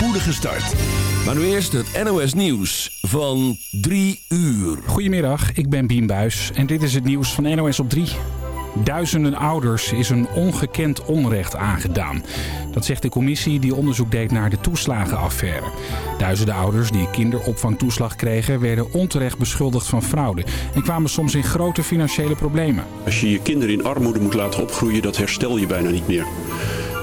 spoedige start. Maar nu eerst het NOS Nieuws van 3 uur. Goedemiddag, ik ben Bien Buis en dit is het nieuws van NOS op 3. Duizenden ouders is een ongekend onrecht aangedaan. Dat zegt de commissie die onderzoek deed naar de toeslagenaffaire. Duizenden ouders die kinderopvangtoeslag kregen... werden onterecht beschuldigd van fraude... en kwamen soms in grote financiële problemen. Als je je kinderen in armoede moet laten opgroeien, dat herstel je bijna niet meer.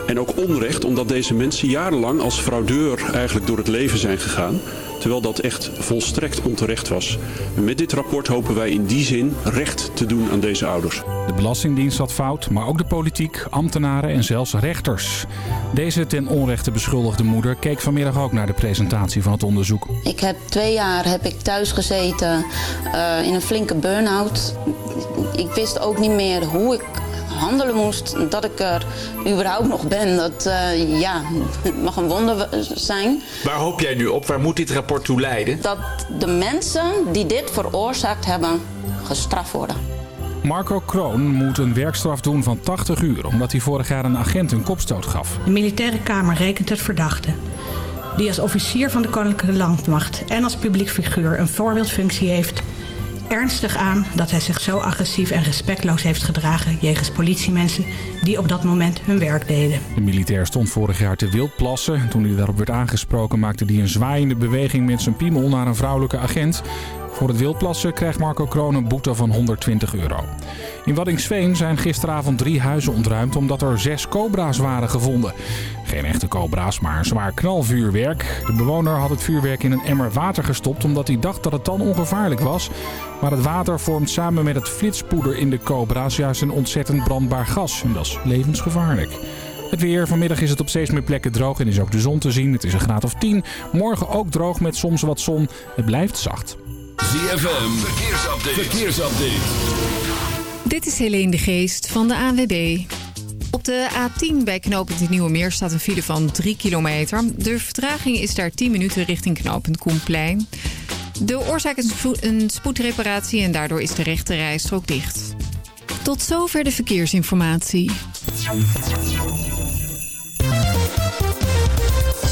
En ook onrecht, omdat deze mensen jarenlang als fraudeur eigenlijk door het leven zijn gegaan. Terwijl dat echt volstrekt onterecht was. En met dit rapport hopen wij in die zin recht te doen aan deze ouders. De Belastingdienst had fout, maar ook de politiek, ambtenaren en zelfs rechters. Deze ten onrechte beschuldigde moeder keek vanmiddag ook naar de presentatie van het onderzoek. Ik heb twee jaar heb ik thuis gezeten uh, in een flinke burn-out. Ik wist ook niet meer hoe ik handelen moest. Dat ik er überhaupt nog ben, dat uh, ja, mag een wonder zijn. Waar hoop jij nu op? Waar moet dit rapport toe leiden? Dat de mensen die dit veroorzaakt hebben, gestraft worden. Marco Kroon moet een werkstraf doen van 80 uur... omdat hij vorig jaar een agent een kopstoot gaf. De militaire kamer rekent het verdachte die als officier van de Koninklijke Landmacht en als publiek figuur een voorbeeldfunctie heeft ernstig aan dat hij zich zo agressief en respectloos heeft gedragen jegens politiemensen die op dat moment hun werk deden. De militair stond vorig jaar te wildplassen. Toen hij daarop werd aangesproken maakte hij een zwaaiende beweging met zijn piemel naar een vrouwelijke agent. Voor het wildplassen krijgt Marco Kroon een boete van 120 euro. In Waddingsveen zijn gisteravond drie huizen ontruimd omdat er zes cobra's waren gevonden. Geen echte cobra's, maar zwaar knalvuurwerk. De bewoner had het vuurwerk in een emmer water gestopt omdat hij dacht dat het dan ongevaarlijk was. Maar het water vormt samen met het flitspoeder in de cobra's juist een ontzettend brandbaar gas. En dat is levensgevaarlijk. Het weer. Vanmiddag is het op steeds meer plekken droog en is ook de zon te zien. Het is een graad of 10. Morgen ook droog met soms wat zon. Het blijft zacht. ZFM. Verkeersupdate. Verkeersupdate. Dit is Helene de Geest van de ANWB. Op de A10 bij knooppunt de Nieuwe Meer staat een file van 3 kilometer. De vertraging is daar 10 minuten richting knooppunt Koenplein. De oorzaak is een spoedreparatie en daardoor is de rechte rijstrook dicht. Tot zover de verkeersinformatie.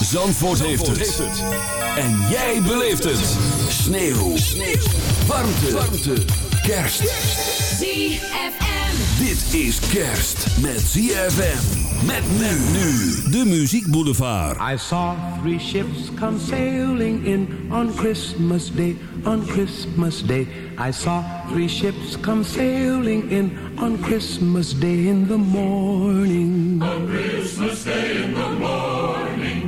Zandvoort, heeft, het. En jij beleeft het. Sneeuw. Sneeuw. Warmte. Warmte. Kerst. ZFM. Dit is kerst met ZFM. Met men nu. De Muziek Boulevard. I saw three ships come sailing in on Christmas Day. On Christmas Day. I saw three ships come sailing in on Christmas Day in the morning. On Christmas Day in the morning.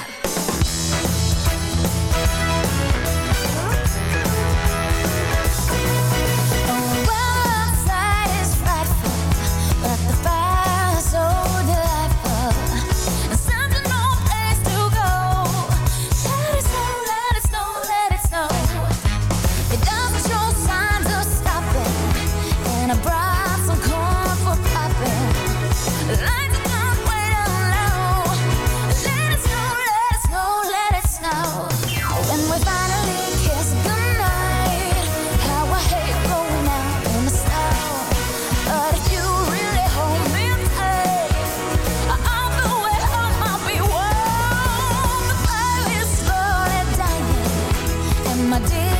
my dear.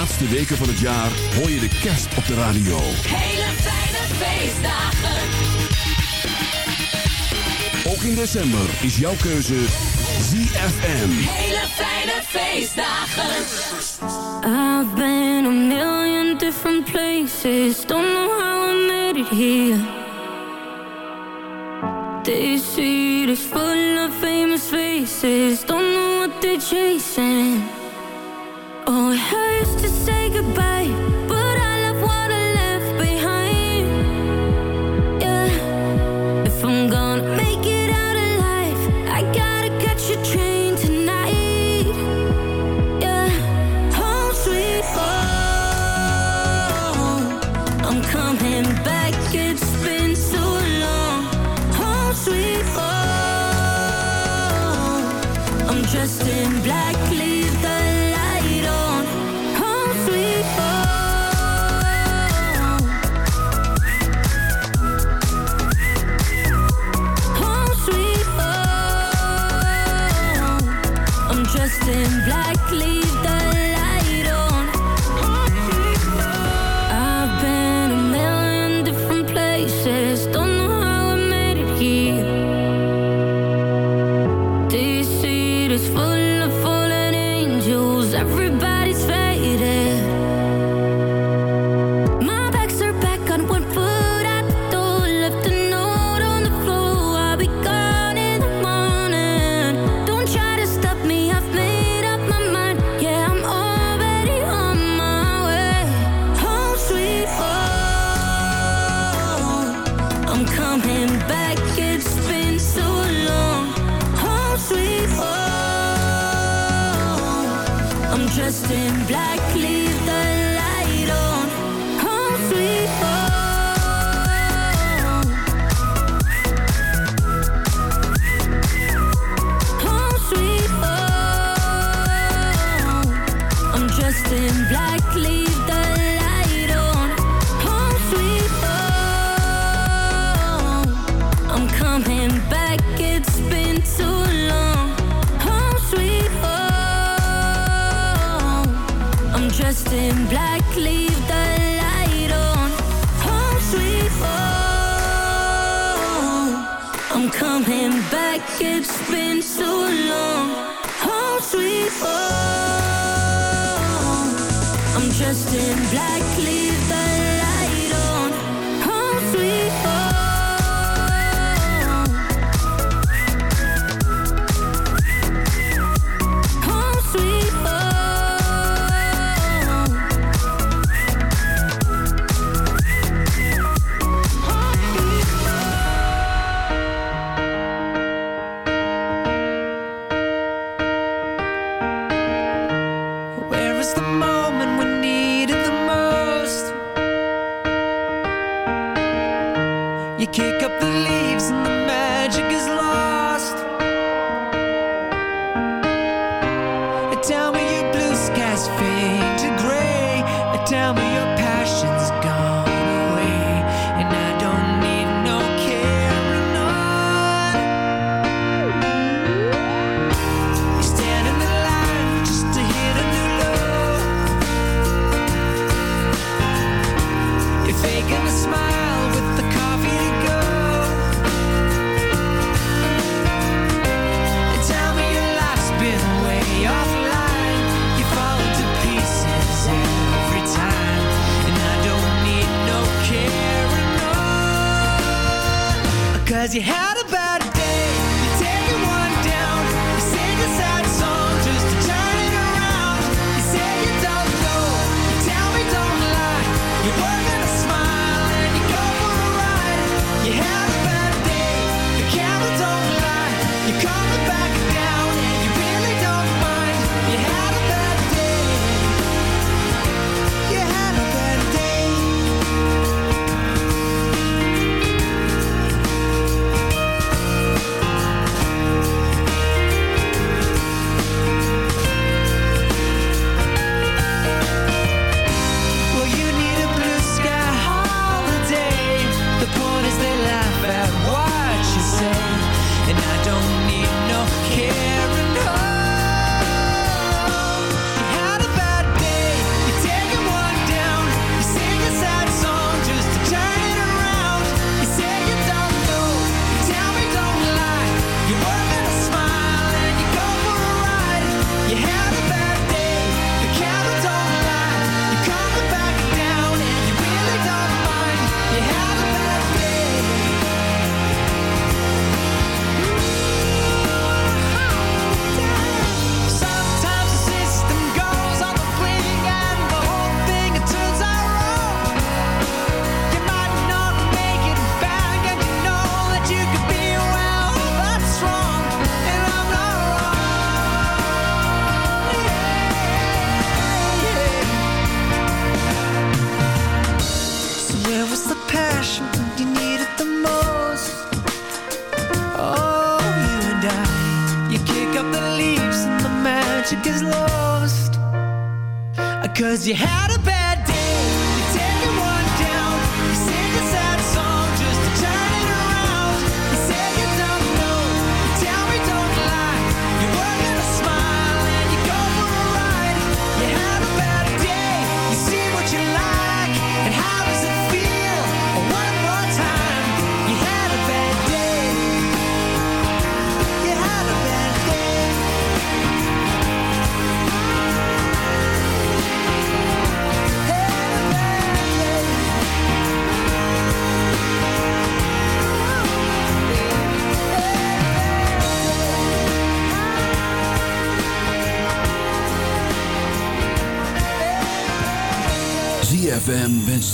laatste weken van het jaar hoor je de kerst op de radio. Hele fijne feestdagen. Ook in december is jouw keuze ZFM. Hele fijne feestdagen. I've been a million different places. Don't know how I made it here. This city is full of famous faces. Don't know what they're chasing.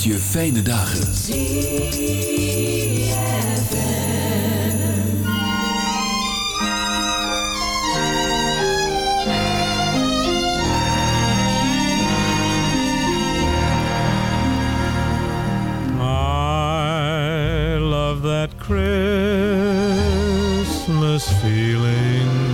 je fijne dagen. I love that Christmas feeling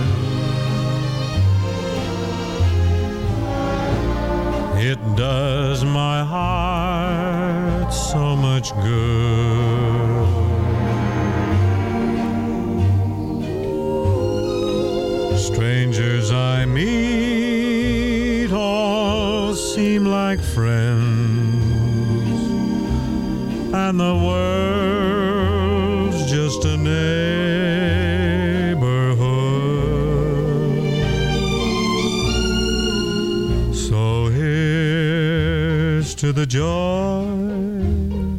the joy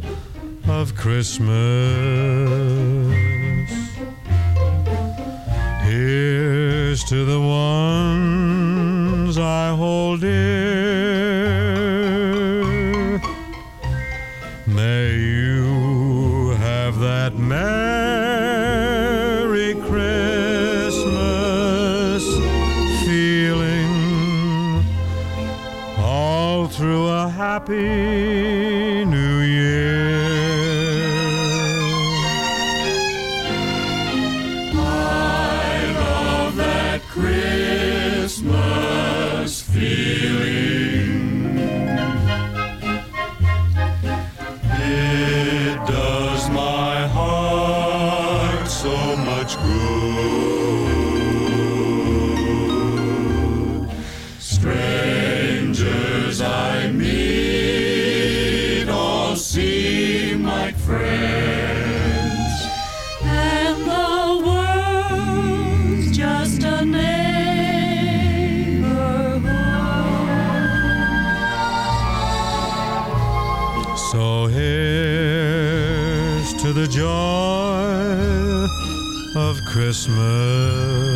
of Christmas. joy of Christmas.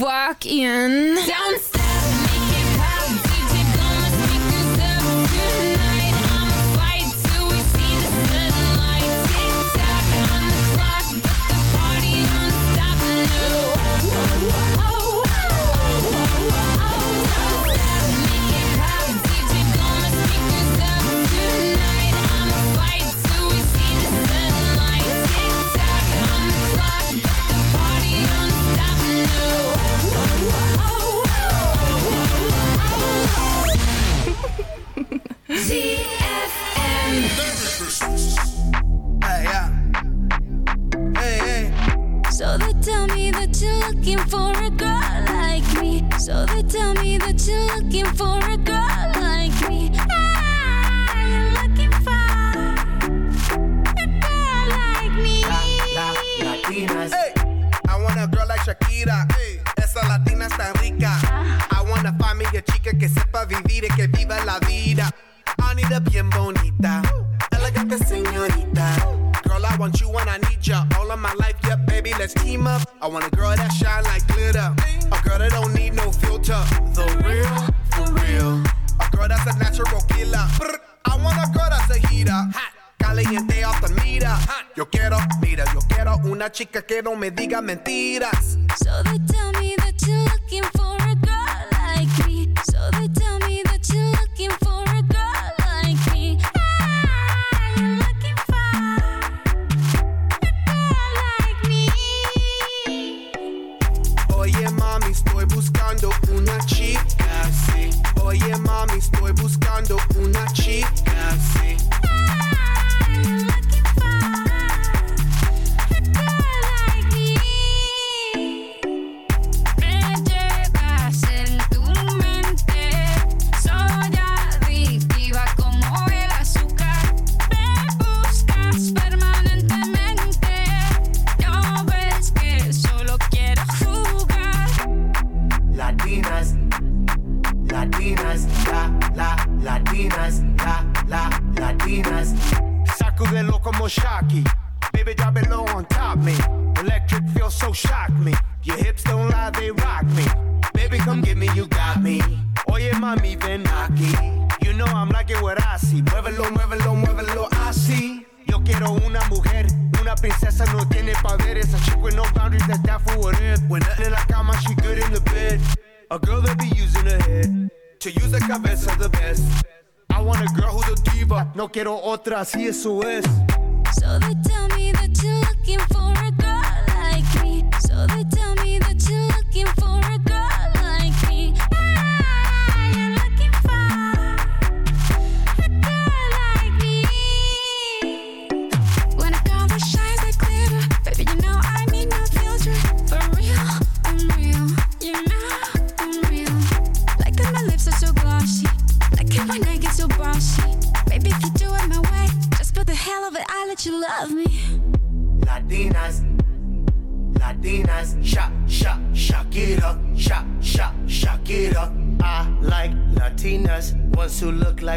walk in. best of the best. I want a girl who's a diva. No quiero otra, si eso es. So they tell me that you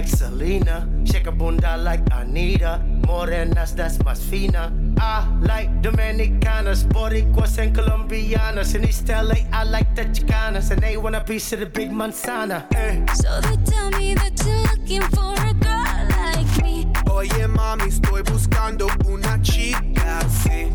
like Selena. Shake a bunda like Anita. Morenas, that's más fina. I like Dominicanas, Boricuas, and Colombianas. In East LA, I like the Chicanas, and they want a piece of the big manzana. Eh. So they tell me that you're looking for a girl like me. Oye mami, estoy buscando una chica así.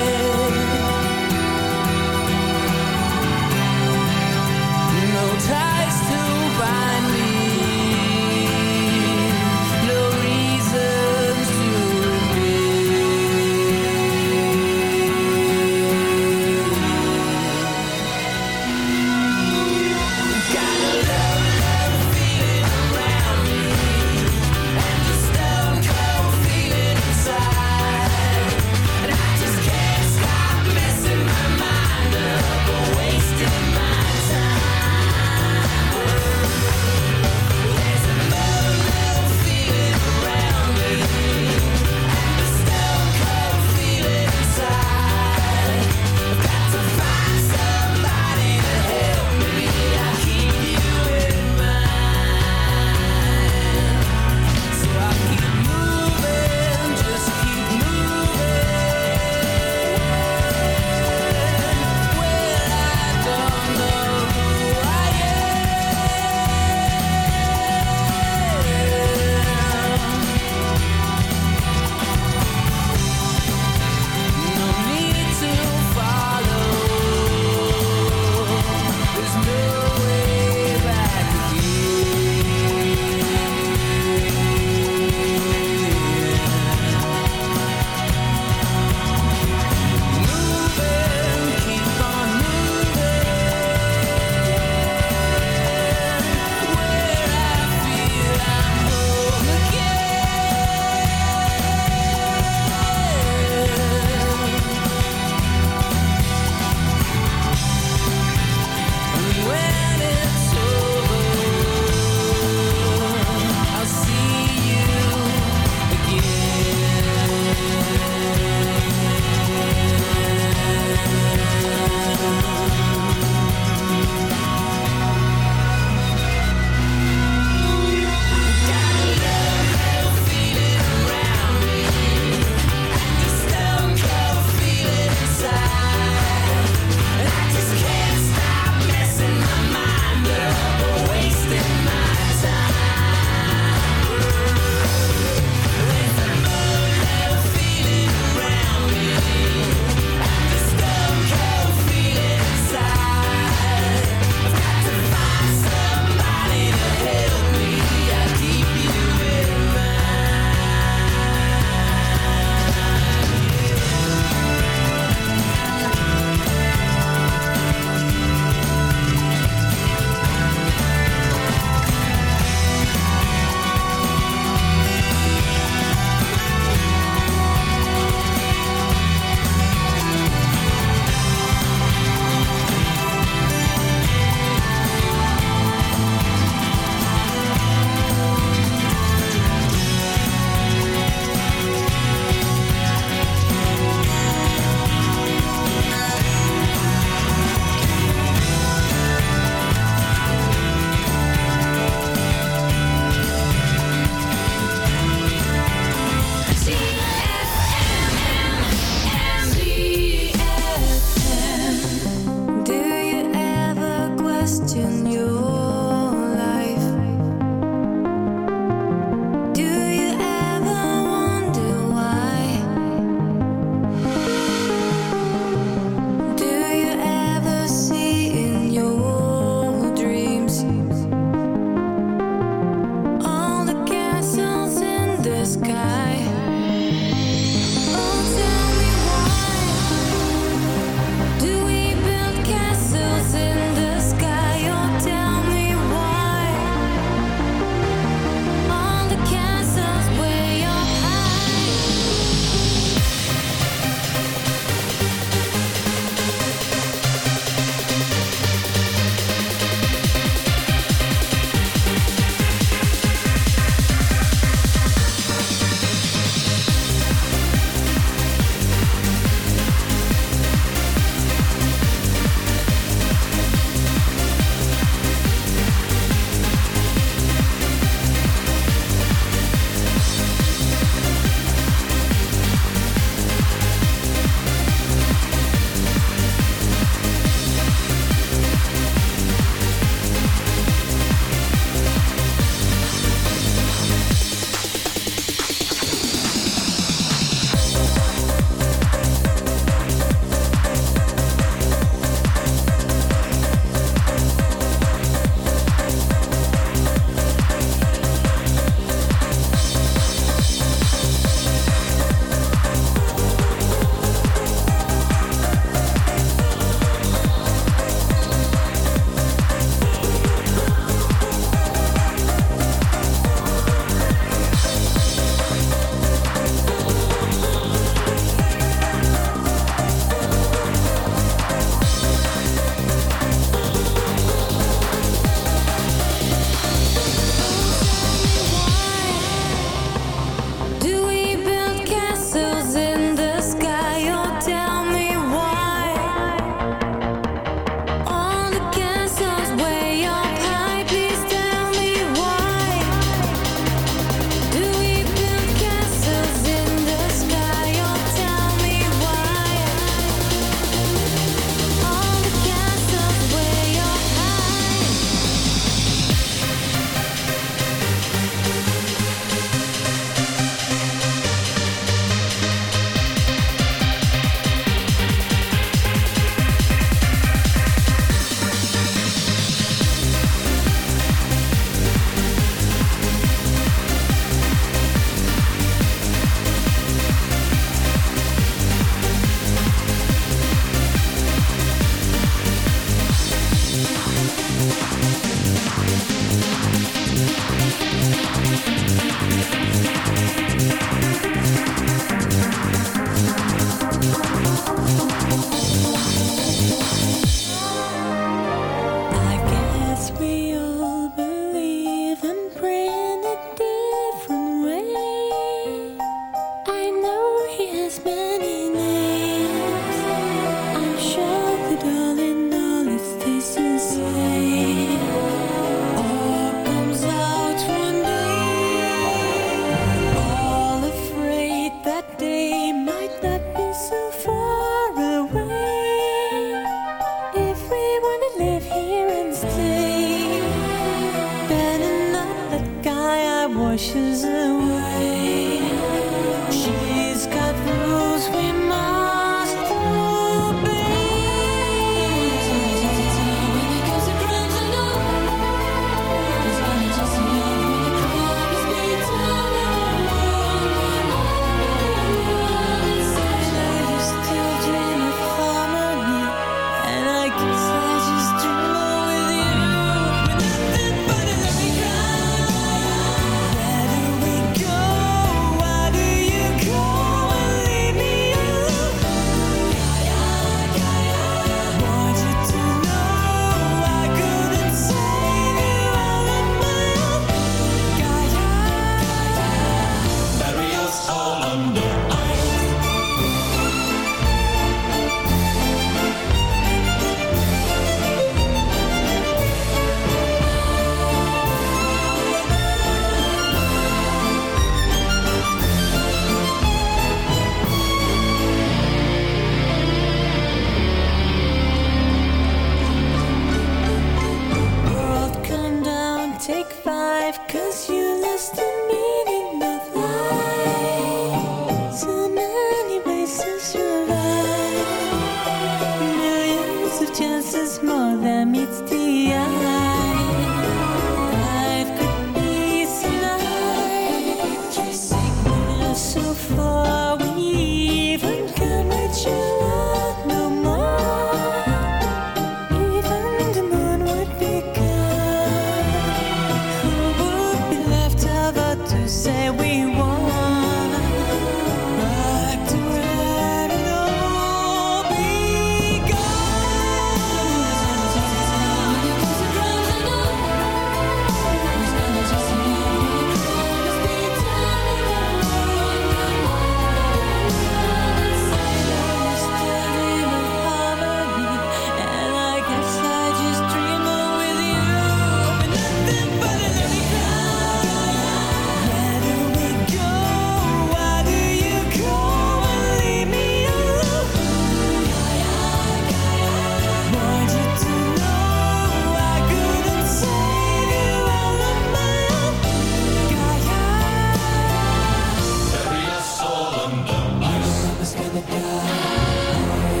gonna die.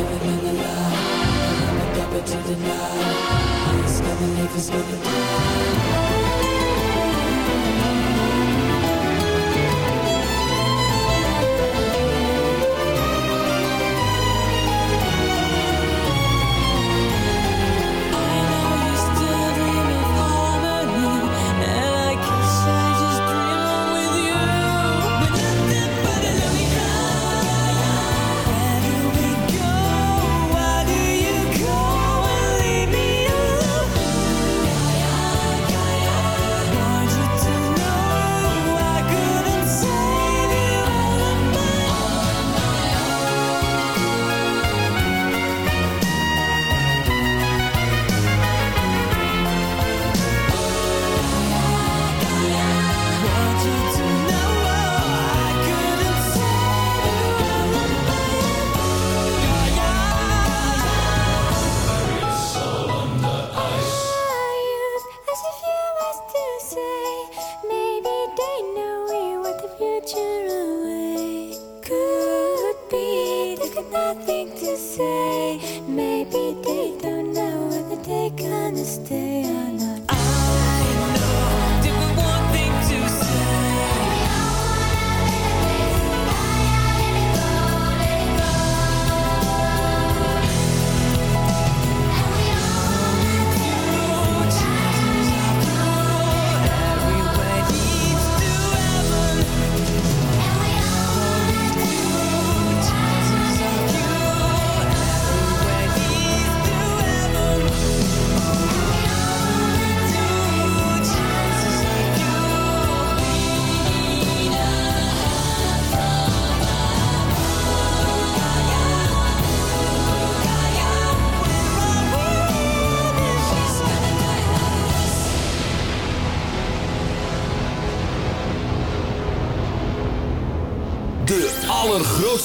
I'm a puppet to deny. I'm gonna live? Who's gonna die?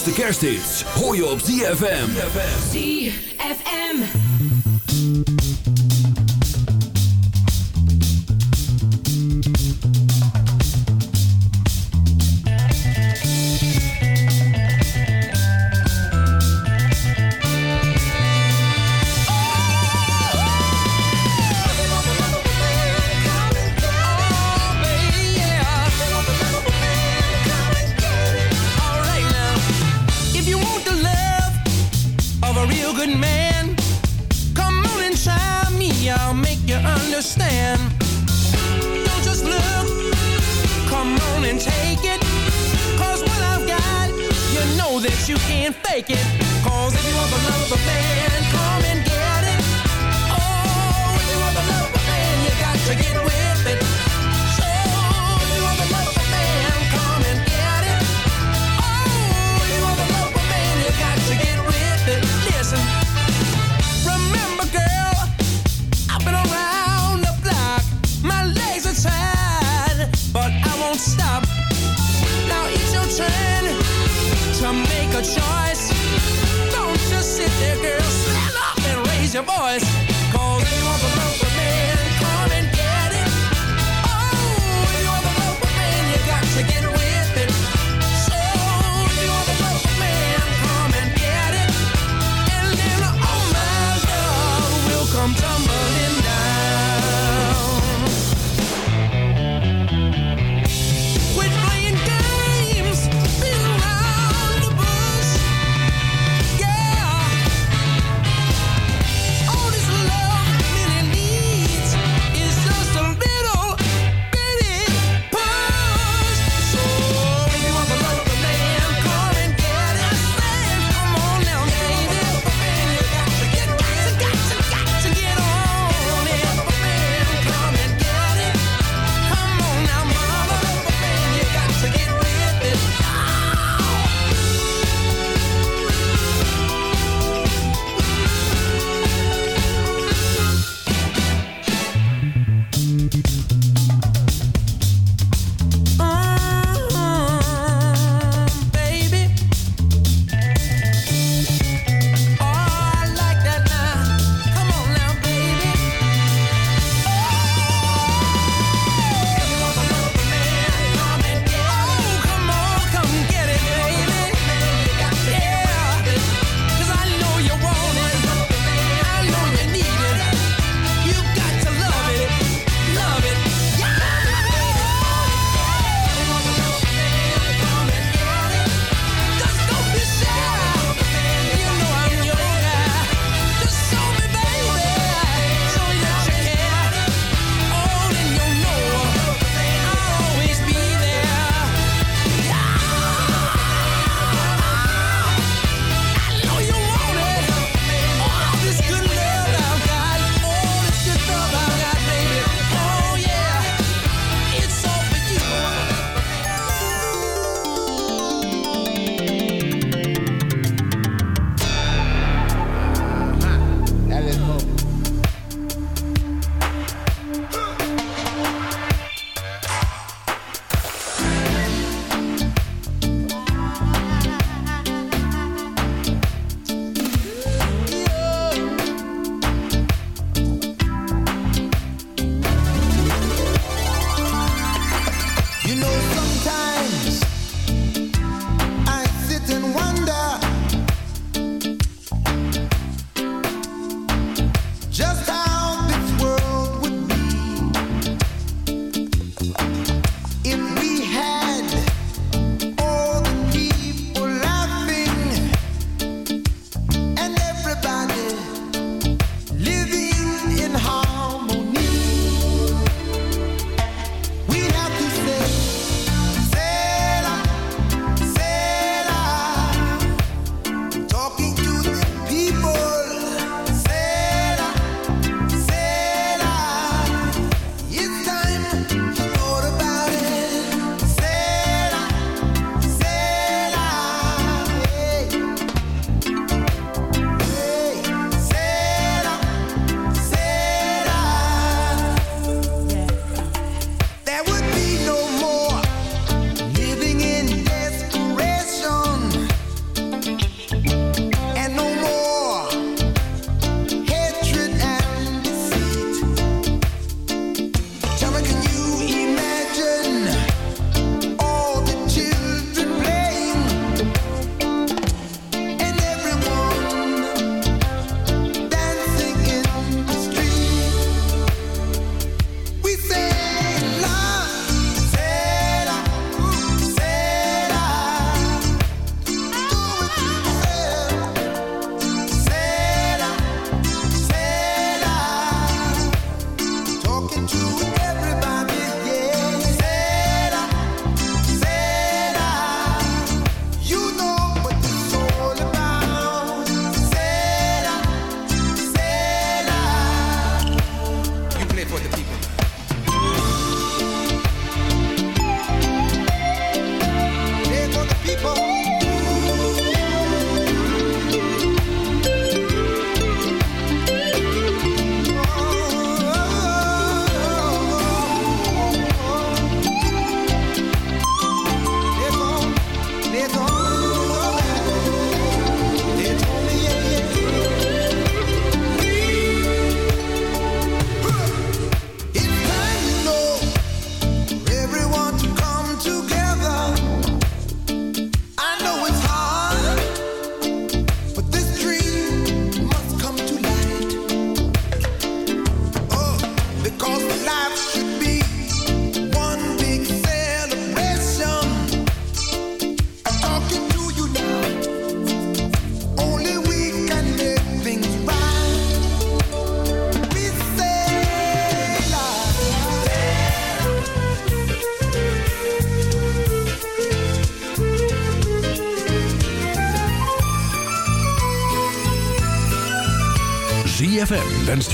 De kerst hoor je op ZFM. ZFM.